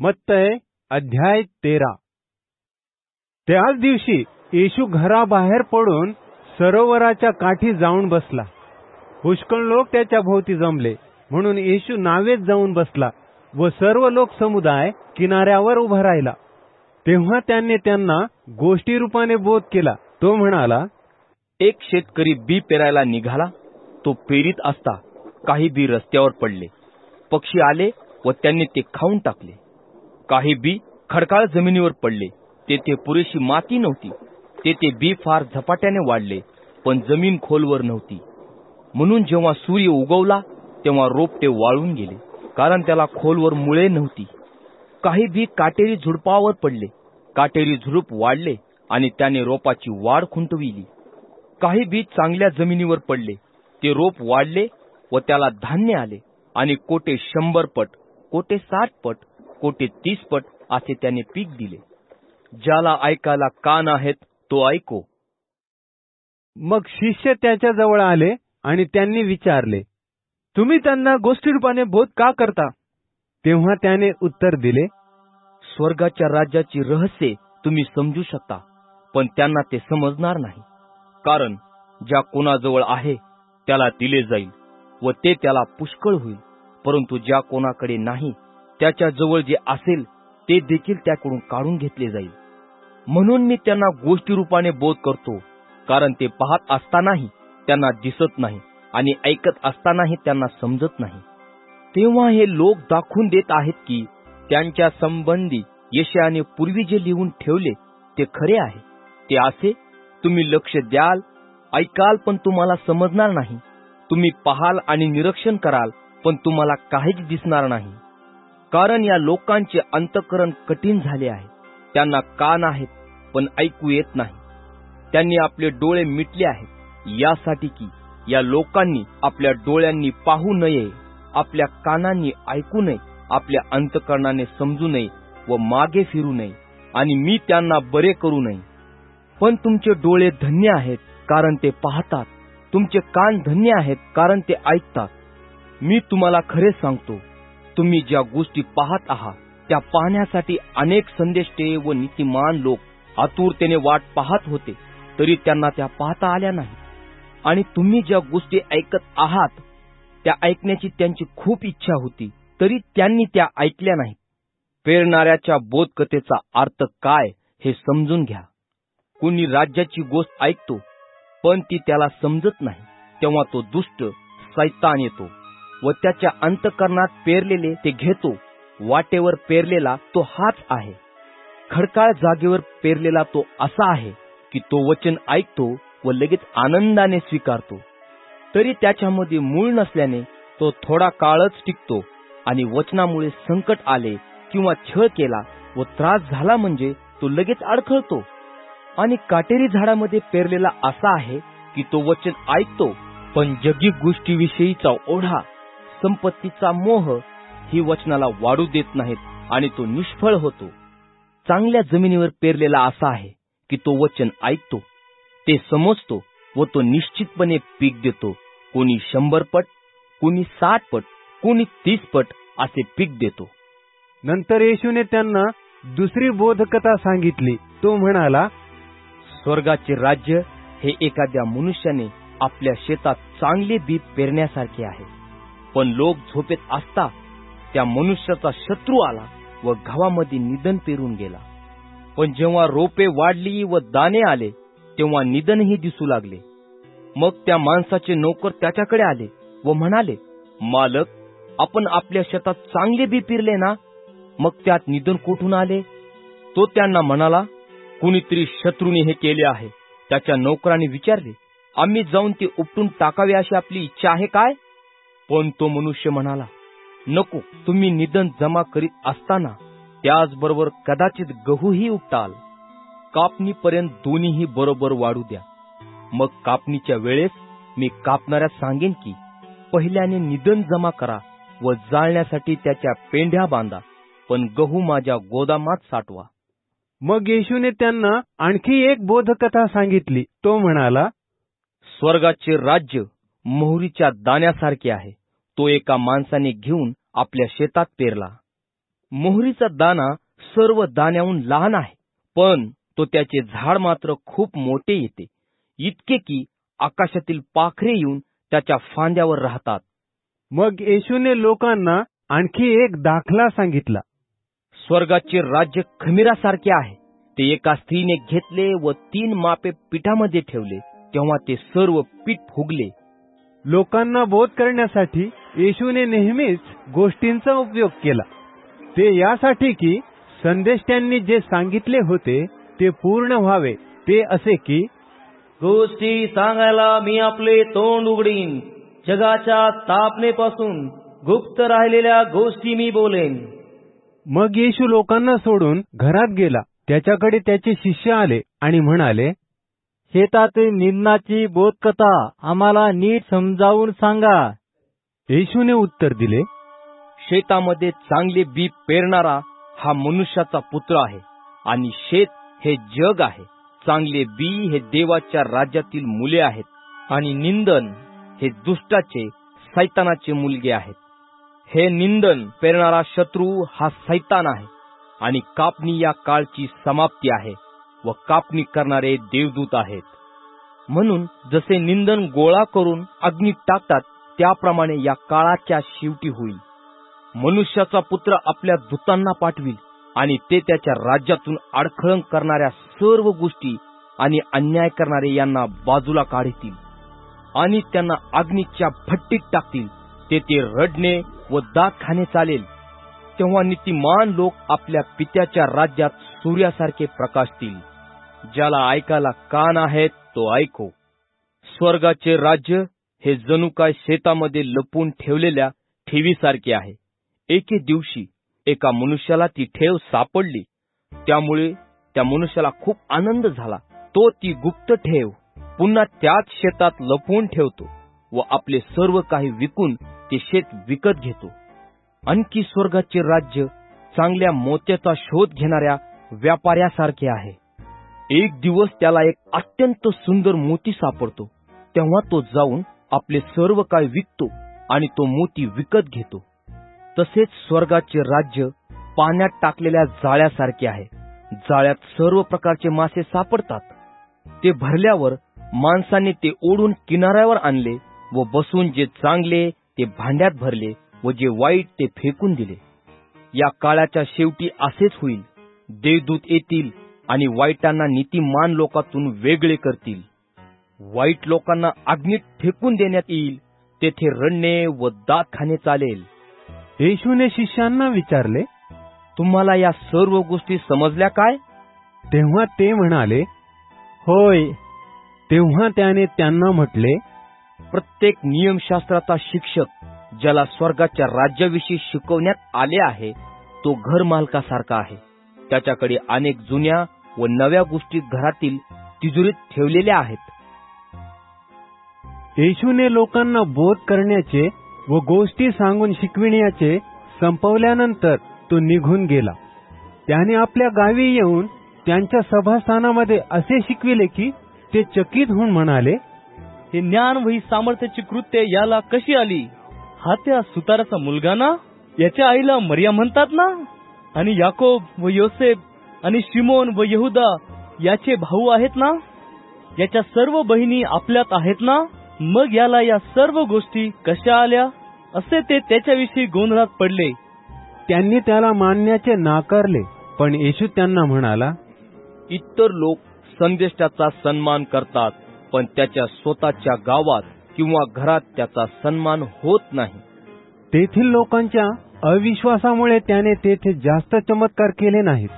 मत्तय अध्याय तेरा. त्याच दिवशी येशू घराबाहेर पडून सरोवराच्या काठी जाऊन बसला. पुष्कळ लोक त्याच्या भोवती जमले. म्हणून येशू नावेत जाऊन बसला व सर्व लोक समुदाय किनाऱ्यावर उभा राहिला. तेव्हा त्यांनी त्यांना गोष्टी रूपाने बोध केला. तो म्हणाला एक शेतकरी बी पेरायला निघाला. तो पेरीत असता. काही बी रस्त्यावर पडले. पक्षी आले व त्यांनी ते खाऊन टाकले. काही बी खडकाळ जमिनीवर पडले. तेथे पुरेशी माती नव्हती. तेथे बी फार झपाट्याने वाढले पण जमीन खोलवर नव्हती. म्हणून जेव्हा सूर्य उगवला तेव्हा रोपटे वाळून गेले कारण त्याला खोलवर मुळे नव्हती. काही बी काटेरी झुडपावर पडले. काटेरी झुडूप वाढले आणि त्याने रोपाची वाढ खुंटविली. काही बी चांगल्या जमिनीवर पडले. ते रोप वाढले व त्याला धान्य आले आणि कोटे शंभर पट कोटे साठ पट कोटी तीस पट असे त्याने पीक दिले. ज्याला ऐकायला कान आहेत तो ऐको. मग शिष्य त्याच्याजवळ आले आणि त्यांनी विचारले तुम्ही त्यांना गोष्टीरूपाने बोध का करता? तेव्हा त्याने उत्तर दिले स्वर्गाच्या राज्याची रहस्ये तुम्ही समजू शकता पण त्यांना ते समजणार नाही. कारण ज्या कोणाजवळ आहे त्याला दिले जाईल व ते त्याला पुष्कळ होईल परंतु ज्या कोणाकडे नाही त्याच्याजवळ जे असेल ते देखील त्याकडून काढून घेतले जाईल. म्हणून मी त्यांना गोष्टी रूपाने बोध करतो कारण ते पाहत असतानाही त्यांना दिसत नाही आणि ऐकत असतानाही त्यांना समजत नाही. तेव्हा हे लोक दाखवून देत आहेत की त्यांच्या संबंधी यशयाने पूर्वी जे लिहून ठेवले ते खरे आहे. ते असे तुम्ही लक्ष द्याल ऐकाल पण तुम्हाला समजणार नाही. तुम्ही पाहाल आणि निरीक्षण कराल पण तुम्हाला काहीच दिसणार नाही. कारण या लोकांचे अंतकरण कठीण झाले आहे. त्यांना कान आहेत पण ऐकू येत नाही. त्यांनी आपले डोळे मिटले आहेत. यासाठी की या लोकांनी आपल्या डोळ्यांनी पाहू नये आपल्या कानांनी ऐकू नये आपल्या अंतकरणाने समजू नये व मागे फिरू नये आणि मी त्यांना बरे करू नये. पण तुमचे डोळे धन्य आहेत कारण ते पाहतात. तुमचे कान धन्य आहेत कारण ते ऐकतात. मी तुम्हाला खरे सांगतो तुम्ही ज्या गोष्टी पाहत आहात त्या पाहण्यासाठी अनेक संदेष्टे व नीतिमान लोक आतुरतेने वाट पाहत होते तरी त्यांना त्या पाहता आल्या नाही आणि तुम्ही ज्या गोष्टी ऐकत आहात त्या ऐकण्याची त्यांची खूप इच्छा होती तरी त्यांनी त्या ऐकल्या नाही पेरणाऱ्याच्या बोधकथेचा अर्थ काय हे समजून घ्या. कुणी राज्याची गोष्ट ऐकतो पण ती त्याला समजत नाही तेव्हा तो दुष्ट सैतान येतो. व त्याच्या अंतकरणात पेरलेले ते घेतो. वाटेवर पेरलेला तो हाच आहे. खडकाळ जागेवर पेरलेला तो असा आहे की तो वचन ऐकतो व लगेच आनंदाने स्वीकारतो. तरी त्याच्यामध्ये मूळ नसल्याने तो थोडा काळच टिकतो आणि वचनामुळे संकट आले किंवा छळ केला व त्रास झाला म्हणजे तो लगेच अडखळतो. आणि काटेरी झाडामध्ये पेरलेला असा आहे की तो वचन ऐकतो पण जगी गोष्टीविषयीचा ओढा संपत्तीचा मोह ही वचनाला वाढू देत नाहीत आणि तो निष्फळ होतो. चांगल्या जमिनीवर पेरलेला असा आहे की तो वचन ऐकतो ते समजतो व तो निश्चितपणे पीक देतो. कोणी शंभर पट कोणी साठ पट कोणी तीस पट असे पीक देतो. नंतर येशूने त्यांना दुसरी बोधकथा सांगितली. तो म्हणाला स्वर्गाचे राज्य हे एखाद्या मनुष्याने आपल्या शेतात चांगले बी पेरण्यासारखे आहे. पण लोक झोपेत असता त्या मनुष्याचा शत्रू आला व गावामध्ये निधन पेरून गेला. पण जेव्हा रोपे वाढली व दाणे आले तेव्हा निधनही दिसू लागले. मग त्या माणसाचे नोकर त्याच्याकडे आले व म्हणाले मालक आपण आपल्या शेतात चांगले बी पिरले ना? मग त्यात निधन कुठून आले? तो त्यांना म्हणाला कुणीतरी शत्रूने हे केले आहे. त्याच्या नोकराने विचारले आम्ही जाऊन ते उपटून टाकावे अशी आपली इच्छा आहे काय? पण तो मनुष्य म्हणाला नको तुम्ही निधन जमा करीत असताना त्याचबरोबर कदाचित गहूही उपटाल. कापणीपर्यंत दोन्हीही बरोबर वाढू द्या. मग कापणीच्या वेळेस मी कापणाऱ्या सांगेन की पहिल्याने निधन जमा करा व जाळण्यासाठी त्याच्या पेंढ्या बांधा पण गहू माझ्या गोदामात साठवा. मग येशूने त्यांना आणखी एक बोधकथा सांगितली. तो म्हणाला स्वर्गाचे राज्य मोहरीच्या दाण्यासारखे आहे. तो एका माणसाने घेऊन आपल्या शेतात पेरला. मोहरीचा दाना सर्व दाण्याहून लहान आहे पण तो त्याचे झाड मात्र खूप मोठे येते. इतके की आकाशातील पाखरे येऊन त्याच्या फांद्यावर राहतात. मग येशूने लोकांना आणखी एक दाखला सांगितला. स्वर्गाचे राज्य खमीरासारखे आहे. ते एका स्त्रीने घेतले व तीन मापे पिठामध्ये ठेवले. तेव्हा ते सर्व पीठ फुगले. लोकांना बोध करण्यासाठी येशूने नेहमीच गोष्टींचा उपयोग केला. ते यासाठी की संदेश त्यांनी जे सांगितले होते ते पूर्ण व्हावे. ते असे की गोष्टी सांगायला मी आपले तोंड उघडीन. जगाच्या स्थापनेपासून गुप्त राहिलेल्या गोष्टी मी बोलेन. मग येशू लोकांना सोडून घरात गेला. त्याच्याकडे त्याचे शिष्य आले आणि म्हणाले शेतातील निंदनाची बोधकथा आम्हाला नीट समजावून सांगा. येशूने उत्तर दिले शेतामध्ये चांगले बी पेरणारा हा मनुष्याचा पुत्र आहे आणि शेत हे जग आहे. चांगले बी हे देवाच्या राज्यातील मुले आहेत आणि निंदन हे दुष्टाचे सैतानाचे मुलगे आहेत. हे निंदन पेरणारा शत्रू हा सैतान आहे आणि कापणी या काळची समाप्ती आहे. व कापणी करणारे देवदूत आहेत. म्हणून जसे निंदन गोळा करून अग्नीत टाकतात त्याप्रमाणे या काळाच्या शेवटी होईल. मनुष्याचा पुत्र आपल्या दूतांना पाठविल आणि ते त्याच्या राज्यातून अडखळण करणाऱ्या सर्व गोष्टी आणि अन्याय करणारे यांना बाजूला काढतील आणि त्यांना अग्नीच्या भट्टीत टाकतील. तेथे रडणे व दात खाणे चालेल. तेव्हा नीतिमान लोक आपल्या पित्याच्या राज्यात सूर्यासारखे प्रकाशतील. ज्याला ऐकायला कान आहेत तो ऐको. स्वर्गाचे राज्य हे जणू काय शेतामध्ये लपून ठेवलेल्या ठेवीसारखे आहे. एके दिवशी एका मनुष्याला ती ठेव सापडली. त्यामुळे त्या मनुष्याला खूप आनंद झाला. तो ती गुप्त ठेव पुन्हा त्याच शेतात लपवून ठेवतो व आपले सर्व काही विकून ते शेत विकत घेतो. आणखी स्वर्गाचे राज्य चांगल्या मोत्याचा शोध घेणाऱ्या व्यापाऱ्यासारखे आहे. एक दिवस त्याला एक अत्यंत सुंदर मोती सापडतो. तेव्हा तो जाऊन आपले सर्व काय विकतो आणि तो मोती विकत घेतो. तसेच स्वर्गाचे राज्य पाण्यात टाकलेल्या जाळ्यासारखे आहे. जाळ्यात सर्व प्रकारचे मासे सापडतात. ते भरल्यावर माणसाने ते ओढून किनाऱ्यावर आणले व बसून जे चांगले ते भांड्यात भरले व जे वाईट ते फेकून दिले. या काळाच्या शेवटी असेच होईल. देवदूत येतील आणि वाईटांना नीतिमान लोकातून वेगळे करतील. वाईट लोकांना अग्नीत फेकून देण्यात येईल तेथे रडणे व दात खाणे चालेल. येशूने शिष्यांना विचारले तुम्हाला या सर्व गोष्टी समजल्या काय? तेव्हा ते म्हणाले होय. तेव्हा त्याने त्यांना म्हटले प्रत्येक नियमशास्त्राचा शिक्षक ज्याला स्वर्गाच्या राज्याविषयी शिकवण्यात आले आहे तो घर मालकासारखा आहे. त्याच्याकडे अनेक जुन्या व नव्या गोष्टी घरातील तिजोरीत ठेवलेल्या आहेत. येशूने लोकांना बोध करण्याचे व गोष्टी सांगून शिकविण्याचे संपवल्यानंतर तो निघून गेला. त्याने आपल्या गावी येऊन त्यांच्या सभास्थानामध्ये असे शिकविले की ते चकित होऊन म्हणाले हे ज्ञान व ही सामर्थ्याची कृत्य याला कशी आली? हा त्या सुताराचा मुलगा ना? याच्या आईला मर्या म्हणतात ना? आणि याकोब व योसेफ आणि शिमोन व यहुदा याचे भाऊ आहेत ना? याच्या सर्व बहिणी आपल्यात आहेत ना? मग याला या सर्व गोष्टी कशा आल्या? असे ते त्याच्याविषयी गोंधळात पडले. त्यांनी त्याला मानण्याचे नाकारले पण येशू त्यांना म्हणाला इतर लोक संदेशाचा सन्मान करतात पण त्याच्या स्वतःच्या गावात किंवा घरात त्याचा सन्मान होत नाही. तेथील लोकांच्या अविश्वासामुळे त्याने तेथे जास्त चमत्कार केले नाहीत.